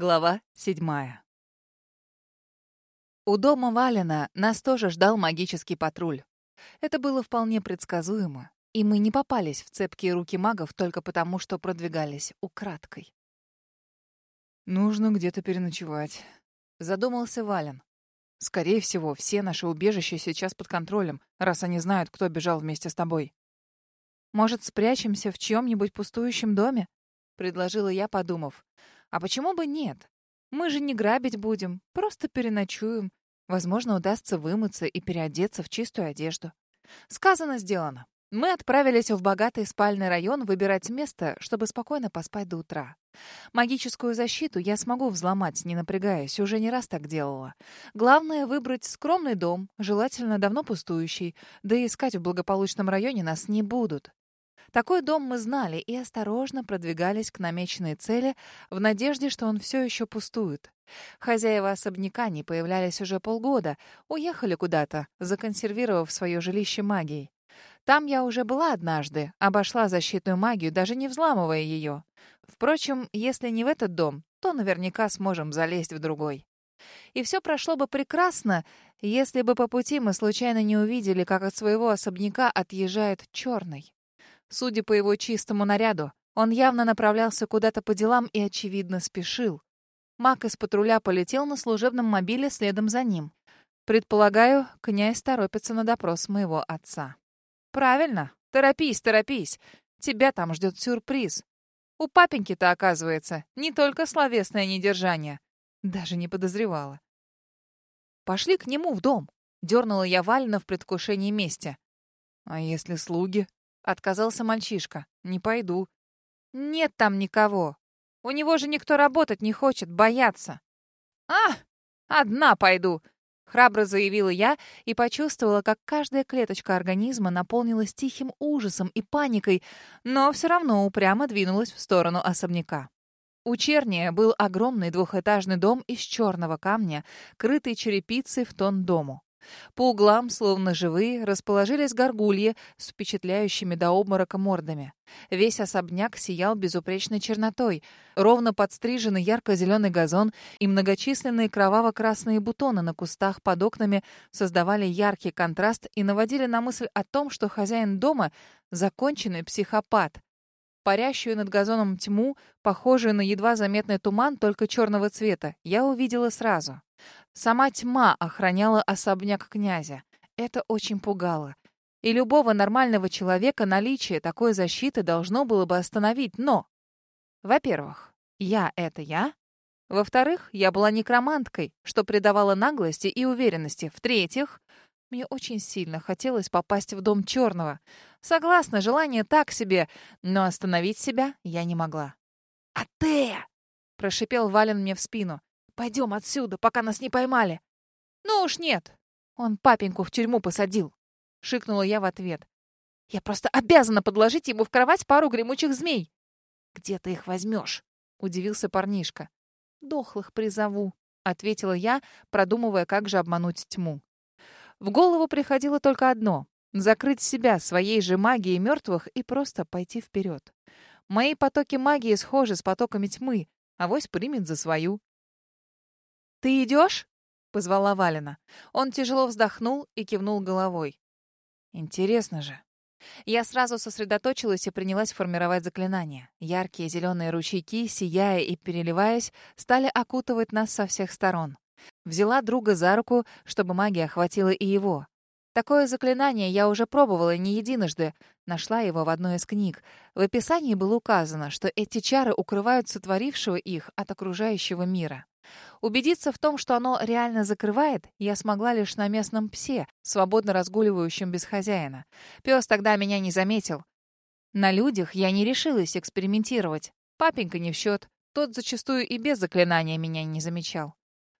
Глава седьмая. У дома Валена нас тоже ждал магический патруль. Это было вполне предсказуемо, и мы не попались в цепкие руки магов только потому, что продвигались украдкой. «Нужно где-то переночевать», — задумался Вален. «Скорее всего, все наши убежища сейчас под контролем, раз они знают, кто бежал вместе с тобой». «Может, спрячемся в чьем-нибудь пустующем доме?» — предложила я, подумав. А почему бы нет? Мы же не грабить будем, просто переночуем. Возможно, удастся вымыться и переодеться в чистую одежду. Сказано, сделано. Мы отправились в богатый спальный район выбирать место, чтобы спокойно поспать до утра. Магическую защиту я смогу взломать, не напрягаясь, уже не раз так делала. Главное — выбрать скромный дом, желательно давно пустующий, да и искать в благополучном районе нас не будут. Такой дом мы знали и осторожно продвигались к намеченной цели в надежде, что он все еще пустует. Хозяева особняка не появлялись уже полгода, уехали куда-то, законсервировав свое жилище магией. Там я уже была однажды, обошла защитную магию, даже не взламывая ее. Впрочем, если не в этот дом, то наверняка сможем залезть в другой. И все прошло бы прекрасно, если бы по пути мы случайно не увидели, как от своего особняка отъезжает черный. Судя по его чистому наряду, он явно направлялся куда-то по делам и, очевидно, спешил. Мак из патруля полетел на служебном мобиле следом за ним. Предполагаю, князь торопится на допрос моего отца. «Правильно. Торопись, торопись. Тебя там ждет сюрприз. У папеньки-то, оказывается, не только словесное недержание. Даже не подозревала. «Пошли к нему в дом», — дернула я Валина в предвкушении мести. «А если слуги?» Отказался мальчишка. «Не пойду». «Нет там никого. У него же никто работать не хочет, боятся». «А, одна пойду», — храбро заявила я и почувствовала, как каждая клеточка организма наполнилась тихим ужасом и паникой, но все равно упрямо двинулась в сторону особняка. У Черния был огромный двухэтажный дом из черного камня, крытый черепицей в тон дому. По углам, словно живые, расположились горгульи с впечатляющими до обморока мордами. Весь особняк сиял безупречной чернотой. Ровно подстриженный ярко-зеленый газон и многочисленные кроваво-красные бутоны на кустах под окнами создавали яркий контраст и наводили на мысль о том, что хозяин дома — законченный психопат. Парящую над газоном тьму, похожую на едва заметный туман, только черного цвета, я увидела сразу. Сама тьма охраняла особняк князя. Это очень пугало. И любого нормального человека наличие такой защиты должно было бы остановить, но... Во-первых, я — это я. Во-вторых, я была некроманткой, что придавало наглости и уверенности. В-третьих, мне очень сильно хотелось попасть в дом черного. Согласна, желание так себе, но остановить себя я не могла. «А ты!» — прошипел Вален мне в спину. Пойдем отсюда, пока нас не поймали. Ну уж нет. Он папеньку в тюрьму посадил. Шикнула я в ответ. Я просто обязана подложить ему в кровать пару гремучих змей. Где ты их возьмешь? Удивился парнишка. Дохлых призову, ответила я, продумывая, как же обмануть тьму. В голову приходило только одно — закрыть себя своей же магией мертвых и просто пойти вперед. Мои потоки магии схожи с потоками тьмы, а вось примет за свою. «Ты идешь?» — позвала Валина. Он тяжело вздохнул и кивнул головой. «Интересно же». Я сразу сосредоточилась и принялась формировать заклинания. Яркие зеленые ручейки, сияя и переливаясь, стали окутывать нас со всех сторон. Взяла друга за руку, чтобы магия охватила и его. Такое заклинание я уже пробовала не единожды. Нашла его в одной из книг. В описании было указано, что эти чары укрывают сотворившего их от окружающего мира. Убедиться в том, что оно реально закрывает, я смогла лишь на местном псе, свободно разгуливающем без хозяина. Пес тогда меня не заметил. На людях я не решилась экспериментировать. Папенька не в счет. Тот зачастую и без заклинания меня не замечал.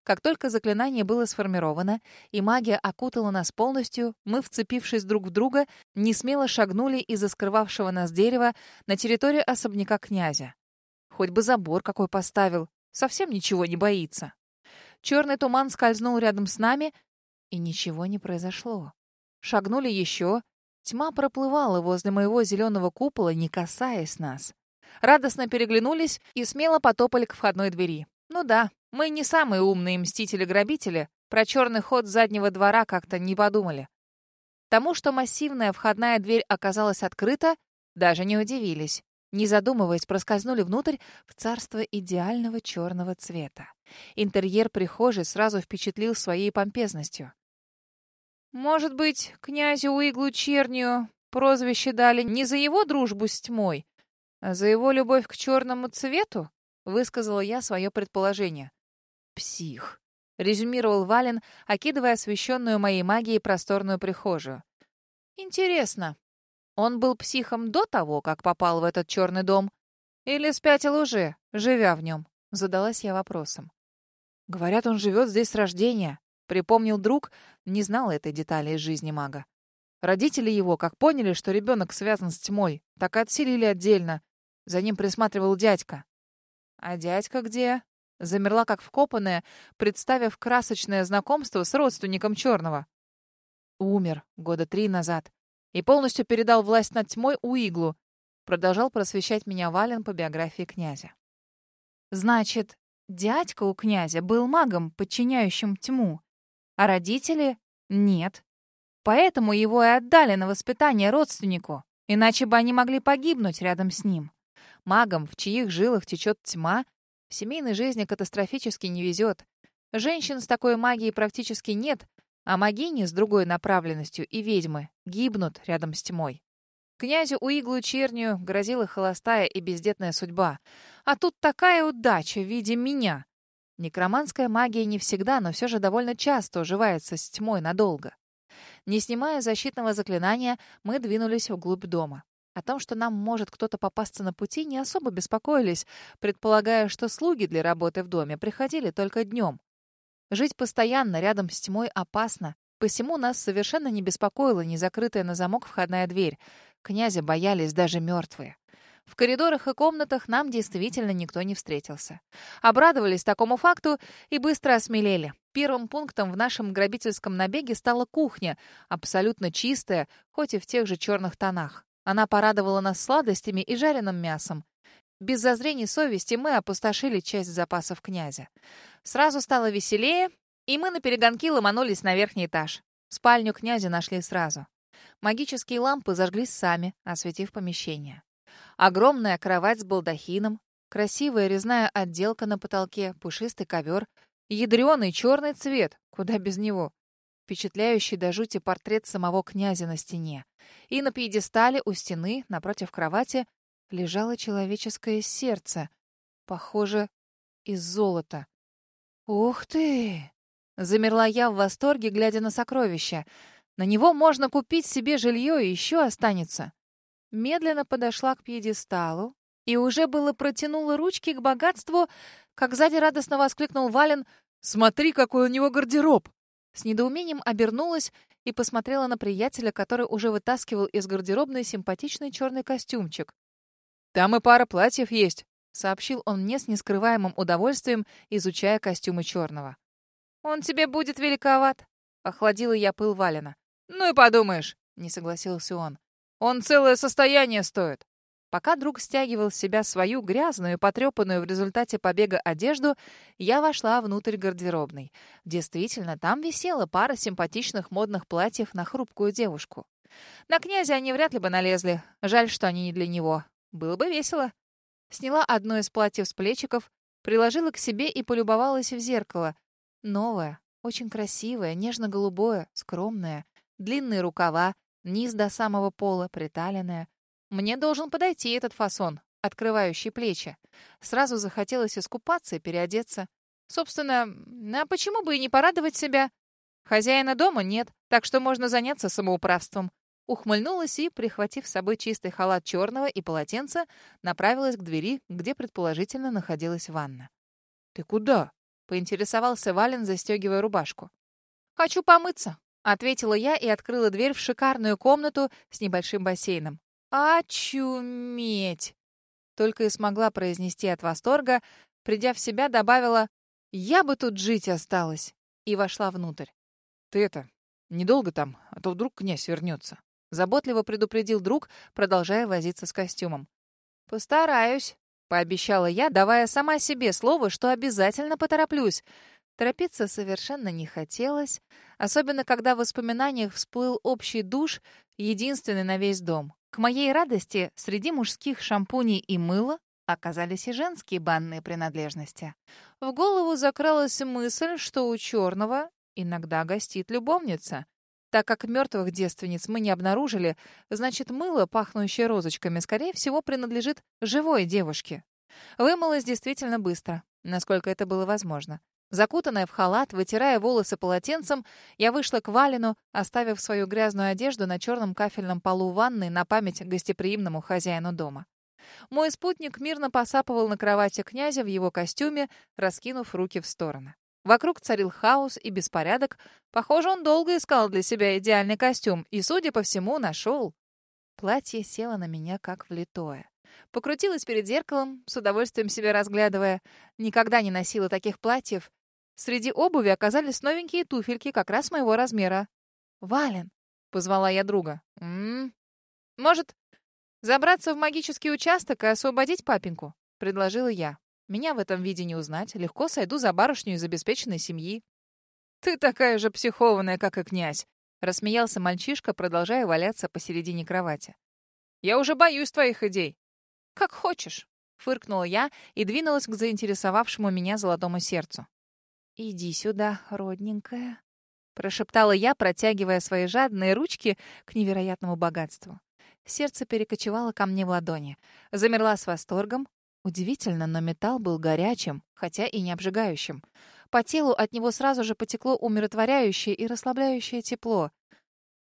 Как только заклинание было сформировано, и магия окутала нас полностью, мы, вцепившись друг в друга, не смело шагнули из-за скрывавшего нас дерева на территорию особняка князя. Хоть бы забор какой поставил, Совсем ничего не боится. Черный туман скользнул рядом с нами, и ничего не произошло. Шагнули еще. Тьма проплывала возле моего зеленого купола, не касаясь нас. Радостно переглянулись и смело потопали к входной двери. Ну да, мы не самые умные мстители-грабители, про черный ход заднего двора как-то не подумали. Тому, что массивная входная дверь оказалась открыта, даже не удивились. Не задумываясь, проскользнули внутрь в царство идеального черного цвета. Интерьер прихожей сразу впечатлил своей помпезностью. «Может быть, князю Уиглу Чернию прозвище дали не за его дружбу с тьмой, а за его любовь к черному цвету?» — высказала я свое предположение. «Псих», — резюмировал Вален, окидывая освещенную моей магией просторную прихожую. «Интересно, он был психом до того, как попал в этот черный дом? Или спятил уже, живя в нем?» Задалась я вопросом. «Говорят, он живет здесь с рождения», — припомнил друг, не знал этой детали из жизни мага. Родители его, как поняли, что ребенок связан с тьмой, так отселили отдельно. За ним присматривал дядька. «А дядька где?» Замерла, как вкопанная, представив красочное знакомство с родственником Черного. Умер года три назад и полностью передал власть над тьмой Уиглу. Продолжал просвещать меня Вален по биографии князя. Значит, дядька у князя был магом, подчиняющим тьму, а родители — нет. Поэтому его и отдали на воспитание родственнику, иначе бы они могли погибнуть рядом с ним. Магам, в чьих жилах течет тьма, в семейной жизни катастрофически не везет. Женщин с такой магией практически нет, а магини с другой направленностью и ведьмы гибнут рядом с тьмой. Князю Уиглу Чернию грозила холостая и бездетная судьба. А тут такая удача в виде меня. Некроманская магия не всегда, но все же довольно часто уживается с тьмой надолго. Не снимая защитного заклинания, мы двинулись вглубь дома. О том, что нам может кто-то попасться на пути, не особо беспокоились, предполагая, что слуги для работы в доме приходили только днем. Жить постоянно рядом с тьмой опасно. Посему нас совершенно не беспокоила незакрытая на замок входная дверь. Князя боялись даже мертвые. В коридорах и комнатах нам действительно никто не встретился. Обрадовались такому факту и быстро осмелели. Первым пунктом в нашем грабительском набеге стала кухня, абсолютно чистая, хоть и в тех же черных тонах. Она порадовала нас сладостями и жареным мясом. Без зазрений совести мы опустошили часть запасов князя. Сразу стало веселее, и мы на перегонки ломанулись на верхний этаж. Спальню князя нашли сразу. Магические лампы зажглись сами, осветив помещение. Огромная кровать с балдахином, красивая резная отделка на потолке, пушистый ковер, ядреный черный цвет, куда без него. Впечатляющий до жути портрет самого князя на стене. И на пьедестале у стены, напротив кровати, лежало человеческое сердце, похоже, из золота. «Ух ты!» — замерла я в восторге, глядя на сокровища. «На него можно купить себе жилье и еще останется». Медленно подошла к пьедесталу и уже было протянула ручки к богатству, как сзади радостно воскликнул Вален «Смотри, какой у него гардероб!» С недоумением обернулась и посмотрела на приятеля, который уже вытаскивал из гардеробной симпатичный черный костюмчик. «Там и пара платьев есть», — сообщил он мне с нескрываемым удовольствием, изучая костюмы черного. «Он тебе будет великоват», — охладила я пыл Валина. «Ну и подумаешь», — не согласился он. «Он целое состояние стоит». Пока друг стягивал с себя свою грязную, потрепанную в результате побега одежду, я вошла внутрь гардеробной. Действительно, там висела пара симпатичных модных платьев на хрупкую девушку. На князя они вряд ли бы налезли. Жаль, что они не для него. Было бы весело. Сняла одно из платьев с плечиков, приложила к себе и полюбовалась в зеркало. Новое, очень красивое, нежно-голубое, скромное. Длинные рукава, низ до самого пола, приталенное. Мне должен подойти этот фасон, открывающий плечи. Сразу захотелось искупаться и переодеться. Собственно, а почему бы и не порадовать себя? Хозяина дома нет, так что можно заняться самоуправством ухмыльнулась и, прихватив с собой чистый халат черного и полотенце, направилась к двери, где предположительно находилась ванна. «Ты куда?» — поинтересовался Вален, застегивая рубашку. «Хочу помыться», — ответила я и открыла дверь в шикарную комнату с небольшим бассейном. «Очуметь!» Только и смогла произнести от восторга, придя в себя, добавила «Я бы тут жить осталась» и вошла внутрь. «Ты это, недолго там, а то вдруг князь вернется», Заботливо предупредил друг, продолжая возиться с костюмом. «Постараюсь», пообещала я, давая сама себе слово, что обязательно потороплюсь. Торопиться совершенно не хотелось, особенно когда в воспоминаниях всплыл общий душ, единственный на весь дом. К моей радости, среди мужских шампуней и мыла оказались и женские банные принадлежности. В голову закралась мысль, что у черного иногда гостит любовница. Так как мертвых девственниц мы не обнаружили, значит, мыло, пахнущее розочками, скорее всего, принадлежит живой девушке. Вымылась действительно быстро, насколько это было возможно. Закутанная в халат, вытирая волосы полотенцем, я вышла к Валину, оставив свою грязную одежду на черном кафельном полу ванной на память гостеприимному хозяину дома. Мой спутник мирно посапывал на кровати князя в его костюме, раскинув руки в стороны. Вокруг царил хаос и беспорядок. Похоже, он долго искал для себя идеальный костюм и, судя по всему, нашел. Платье село на меня как влитое. Покрутилась перед зеркалом, с удовольствием себя разглядывая. Никогда не носила таких платьев. Среди обуви оказались новенькие туфельки как раз моего размера. «Вален», — позвала я друга. «М -м, «Может, забраться в магический участок и освободить папеньку?» — предложила я. Меня в этом виде не узнать. Легко сойду за барышню из обеспеченной семьи. «Ты такая же психованная, как и князь», — рассмеялся мальчишка, продолжая валяться посередине кровати. «Я уже боюсь твоих идей». «Как хочешь», — фыркнула я и двинулась к заинтересовавшему меня золотому сердцу. «Иди сюда, родненькая», — прошептала я, протягивая свои жадные ручки к невероятному богатству. Сердце перекочевало ко мне в ладони. Замерла с восторгом, Удивительно, но металл был горячим, хотя и не обжигающим. По телу от него сразу же потекло умиротворяющее и расслабляющее тепло.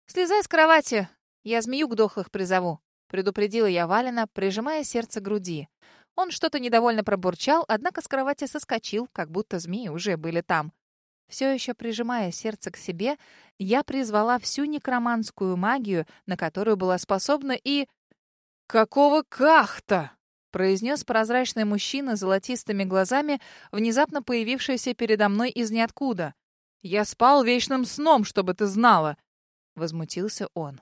«Слезай с кровати! Я змеюк дохлых призову!» — предупредила я Валина, прижимая сердце к груди. Он что-то недовольно пробурчал, однако с кровати соскочил, как будто змеи уже были там. Все еще прижимая сердце к себе, я призвала всю некроманскую магию, на которую была способна, и... «Какого кахта?» произнес прозрачный мужчина с золотистыми глазами, внезапно появившийся передо мной из ниоткуда. «Я спал вечным сном, чтобы ты знала!» — возмутился он.